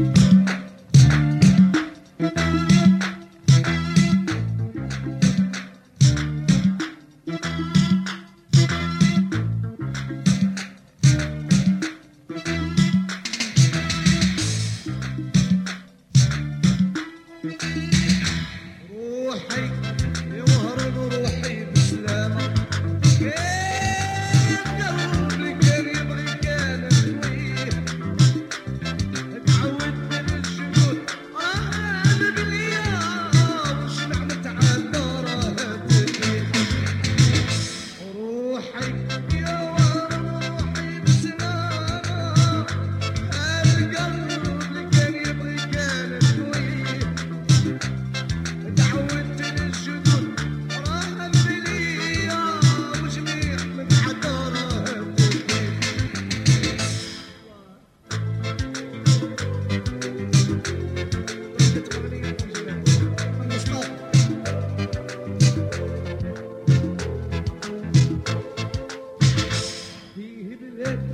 Bye. hate Yeah.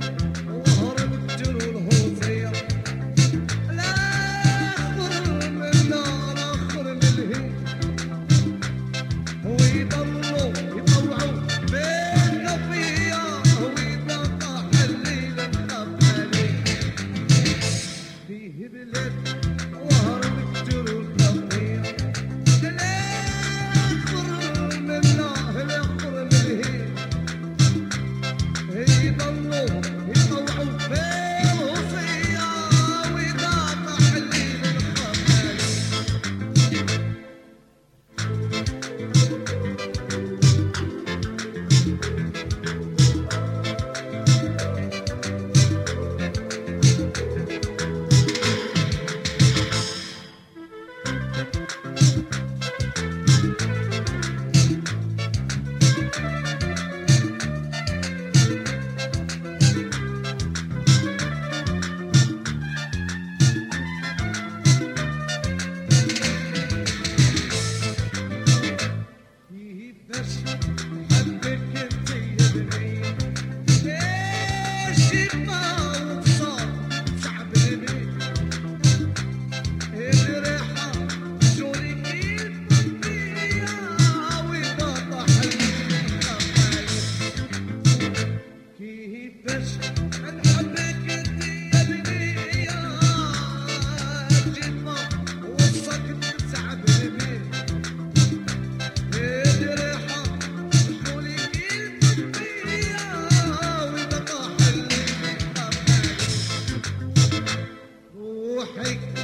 take